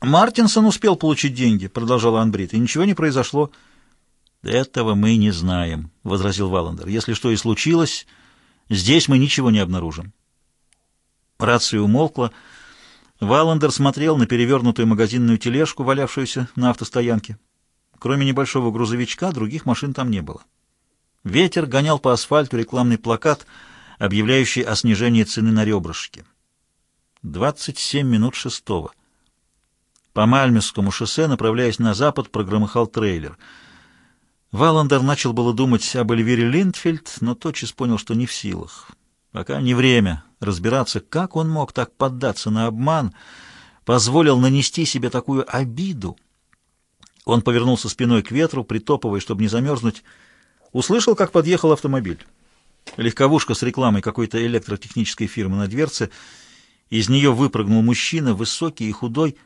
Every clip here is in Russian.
Мартинсон успел получить деньги, продолжал Анбрид, и ничего не произошло. Этого мы не знаем, возразил Валандер. Если что и случилось, здесь мы ничего не обнаружим. Рация умолкла. Валандер смотрел на перевернутую магазинную тележку, валявшуюся на автостоянке. Кроме небольшого грузовичка, других машин там не было. Ветер гонял по асфальту рекламный плакат, объявляющий о снижении цены на ребрышки. 27 минут шестого. По Мальмесскому шоссе, направляясь на запад, прогромыхал трейлер. Валандер начал было думать об Эльвире Линдфельд, но тотчас понял, что не в силах. Пока не время разбираться, как он мог так поддаться на обман, позволил нанести себе такую обиду. Он повернулся спиной к ветру, притопывая, чтобы не замерзнуть, услышал, как подъехал автомобиль. Легковушка с рекламой какой-то электротехнической фирмы на дверце. Из нее выпрыгнул мужчина, высокий и худой.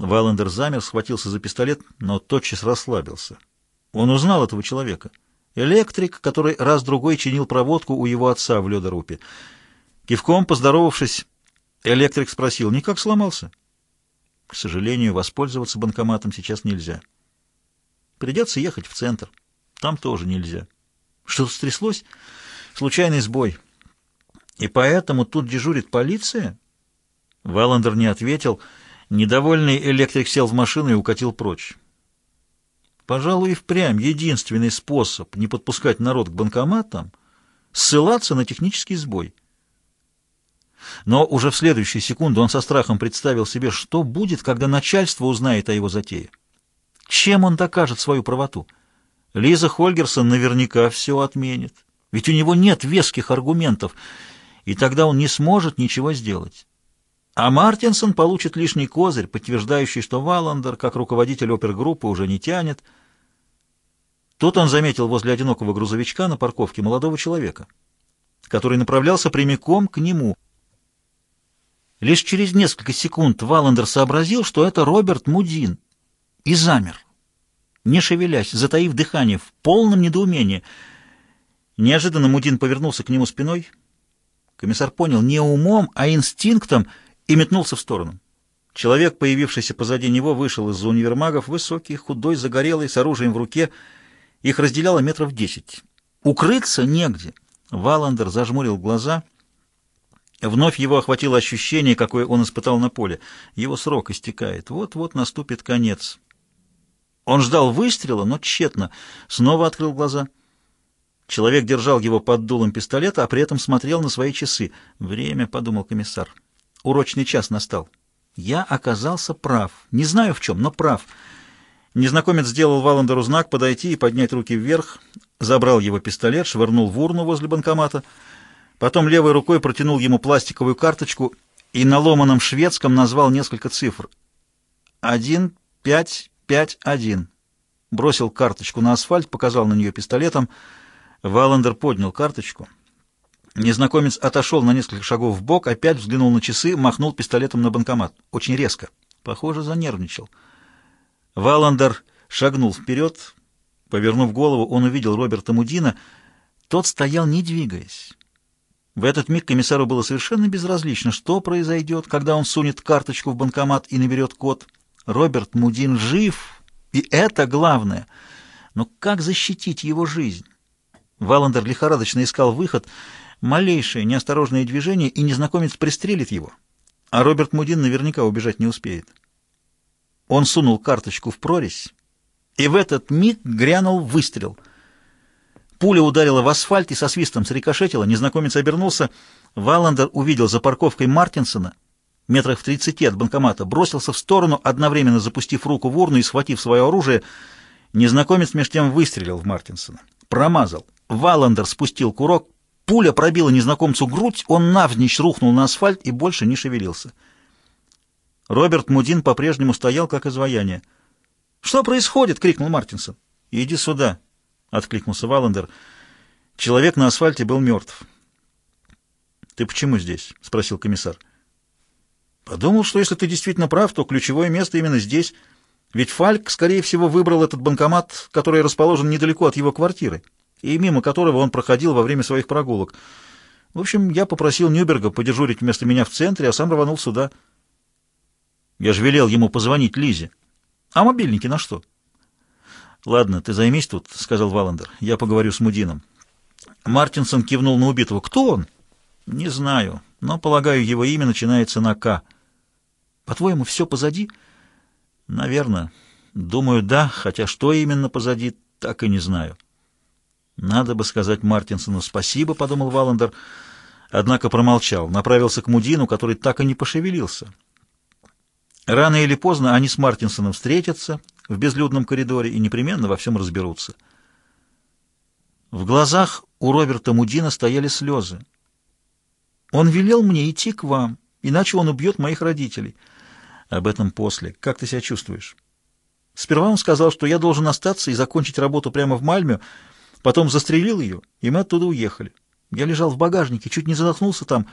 Валандер замер, схватился за пистолет, но тотчас расслабился. Он узнал этого человека. Электрик, который раз-другой чинил проводку у его отца в ледорупе. Кивком поздоровавшись, электрик спросил, никак сломался? К сожалению, воспользоваться банкоматом сейчас нельзя. Придется ехать в центр. Там тоже нельзя. Что-то стряслось? Случайный сбой. И поэтому тут дежурит полиция? Валандер не ответил. Недовольный электрик сел в машину и укатил прочь. Пожалуй, и впрямь единственный способ не подпускать народ к банкоматам — ссылаться на технический сбой. Но уже в следующую секунду он со страхом представил себе, что будет, когда начальство узнает о его затее. Чем он докажет свою правоту? Лиза Хольгерсон наверняка все отменит. Ведь у него нет веских аргументов, и тогда он не сможет ничего сделать. А Мартинсон получит лишний козырь, подтверждающий, что Валандер, как руководитель опергруппы, уже не тянет. Тут он заметил возле одинокого грузовичка на парковке молодого человека, который направлялся прямиком к нему. Лишь через несколько секунд Валандер сообразил, что это Роберт Мудин, и замер, не шевелясь, затаив дыхание, в полном недоумении. Неожиданно Мудин повернулся к нему спиной. Комиссар понял не умом, а инстинктом — и метнулся в сторону. Человек, появившийся позади него, вышел из-за универмагов, высокий, худой, загорелый, с оружием в руке. Их разделяло метров десять. Укрыться негде. Валандер зажмурил глаза. Вновь его охватило ощущение, какое он испытал на поле. Его срок истекает. Вот-вот наступит конец. Он ждал выстрела, но тщетно. Снова открыл глаза. Человек держал его под дулом пистолета, а при этом смотрел на свои часы. «Время», — подумал комиссар. Урочный час настал. Я оказался прав. Не знаю в чем, но прав. Незнакомец сделал Валандеру знак подойти и поднять руки вверх, забрал его пистолет, швырнул в урну возле банкомата, потом левой рукой протянул ему пластиковую карточку и на ломаном шведском назвал несколько цифр. «Один, пять, пять, один». Бросил карточку на асфальт, показал на нее пистолетом. Валандер поднял карточку — Незнакомец отошел на несколько шагов в бок, опять взглянул на часы, махнул пистолетом на банкомат. Очень резко. Похоже, занервничал. Валандер шагнул вперед. Повернув голову, он увидел Роберта Мудина. Тот стоял, не двигаясь. В этот миг комиссару было совершенно безразлично, что произойдет, когда он сунет карточку в банкомат и наберет код. Роберт Мудин жив, и это главное. Но как защитить его жизнь? Валандер лихорадочно искал выход — Малейшее неосторожное движение, и незнакомец пристрелит его. А Роберт Мудин наверняка убежать не успеет. Он сунул карточку в прорезь, и в этот миг грянул выстрел. Пуля ударила в асфальт и со свистом срикошетила. Незнакомец обернулся. Валандер увидел за парковкой Мартинсона, метрах в тридцати от банкомата, бросился в сторону, одновременно запустив руку в урну и схватив свое оружие. Незнакомец меж тем выстрелил в Мартинсона. Промазал. Валандер спустил курок, Пуля пробила незнакомцу грудь, он навзничь рухнул на асфальт и больше не шевелился. Роберт Мудин по-прежнему стоял, как изваяние. «Что происходит?» — крикнул Мартинсон. «Иди сюда», — откликнулся Валандер. Человек на асфальте был мертв. «Ты почему здесь?» — спросил комиссар. «Подумал, что если ты действительно прав, то ключевое место именно здесь. Ведь Фальк, скорее всего, выбрал этот банкомат, который расположен недалеко от его квартиры и мимо которого он проходил во время своих прогулок. В общем, я попросил Нюберга подежурить вместо меня в центре, а сам рванул сюда. Я же велел ему позвонить Лизе. А мобильники на что? Ладно, ты займись тут, сказал Валандер. Я поговорю с Мудином. Мартинсон кивнул на убитого. Кто он? Не знаю, но, полагаю, его имя начинается на «К». По-твоему, все позади? Наверное. Думаю, да, хотя что именно позади, так и не знаю. Надо бы сказать Мартинсону спасибо, подумал Валандер, однако промолчал, направился к Мудину, который так и не пошевелился. Рано или поздно они с Мартинсоном встретятся в безлюдном коридоре и непременно во всем разберутся. В глазах у Роберта Мудина стояли слезы. «Он велел мне идти к вам, иначе он убьет моих родителей». «Об этом после. Как ты себя чувствуешь?» Сперва он сказал, что я должен остаться и закончить работу прямо в Мальме, потом застрелил ее, и мы оттуда уехали. Я лежал в багажнике, чуть не задохнулся там,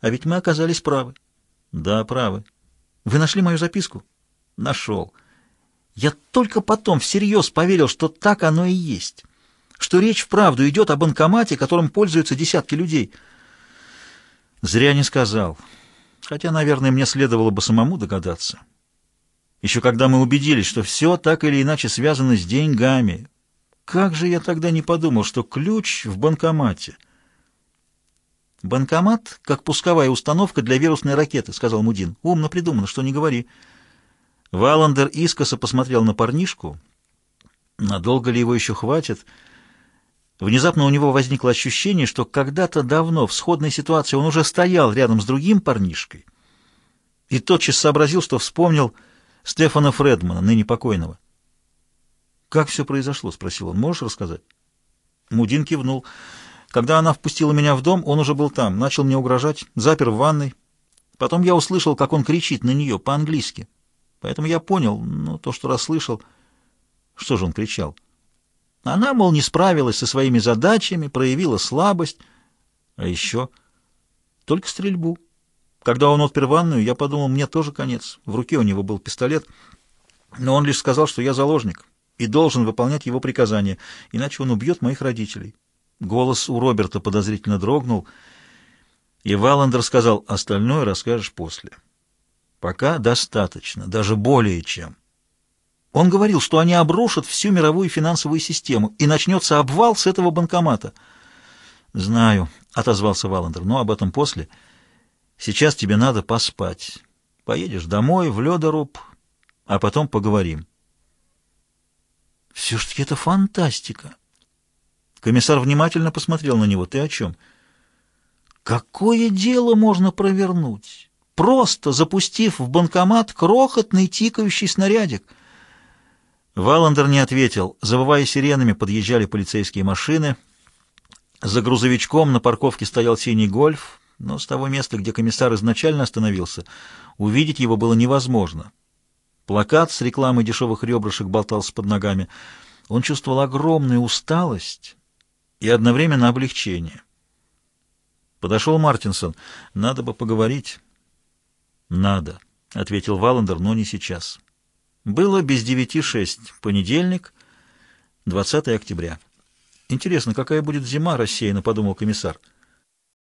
а ведь мы оказались правы. Да, правы. Вы нашли мою записку? Нашел. Я только потом всерьез поверил, что так оно и есть, что речь вправду идет о банкомате, которым пользуются десятки людей. Зря не сказал. Хотя, наверное, мне следовало бы самому догадаться. Еще когда мы убедились, что все так или иначе связано с деньгами. Как же я тогда не подумал, что ключ в банкомате? «Банкомат, как пусковая установка для вирусной ракеты», — сказал Мудин. «Умно придумано, что не говори». Валандер искоса посмотрел на парнишку. Надолго ли его еще хватит? Внезапно у него возникло ощущение, что когда-то давно в сходной ситуации он уже стоял рядом с другим парнишкой и тотчас сообразил, что вспомнил Стефана Фредмана, ныне покойного. «Как все произошло?» — спросил он. «Можешь рассказать?» Мудин кивнул. Когда она впустила меня в дом, он уже был там, начал мне угрожать, запер в ванной. Потом я услышал, как он кричит на нее по-английски. Поэтому я понял, ну, то, что расслышал. Что же он кричал? Она, мол, не справилась со своими задачами, проявила слабость. А еще только стрельбу. Когда он отпер ванную, я подумал, мне тоже конец. В руке у него был пистолет, но он лишь сказал, что я заложник и должен выполнять его приказания, иначе он убьет моих родителей. Голос у Роберта подозрительно дрогнул, и Валандер сказал, остальное расскажешь после. Пока достаточно, даже более чем. Он говорил, что они обрушат всю мировую финансовую систему, и начнется обвал с этого банкомата. «Знаю», — отозвался Валандер, — «но об этом после. Сейчас тебе надо поспать. Поедешь домой, в Ледоруб, а потом поговорим». «Все-таки это фантастика!» Комиссар внимательно посмотрел на него. «Ты о чем?» «Какое дело можно провернуть? Просто запустив в банкомат крохотный тикающий снарядик». Валандер не ответил. Завывая сиренами, подъезжали полицейские машины. За грузовичком на парковке стоял синий «Гольф», но с того места, где комиссар изначально остановился, увидеть его было невозможно. Плакат с рекламой дешевых ребрышек болтался под ногами. Он чувствовал огромную усталость и одновременно облегчение. Подошел Мартинсон. «Надо бы поговорить». «Надо», — ответил Валандер, — «но не сейчас». Было без девяти шесть. Понедельник, 20 октября. «Интересно, какая будет зима?» — рассеянно подумал комиссар.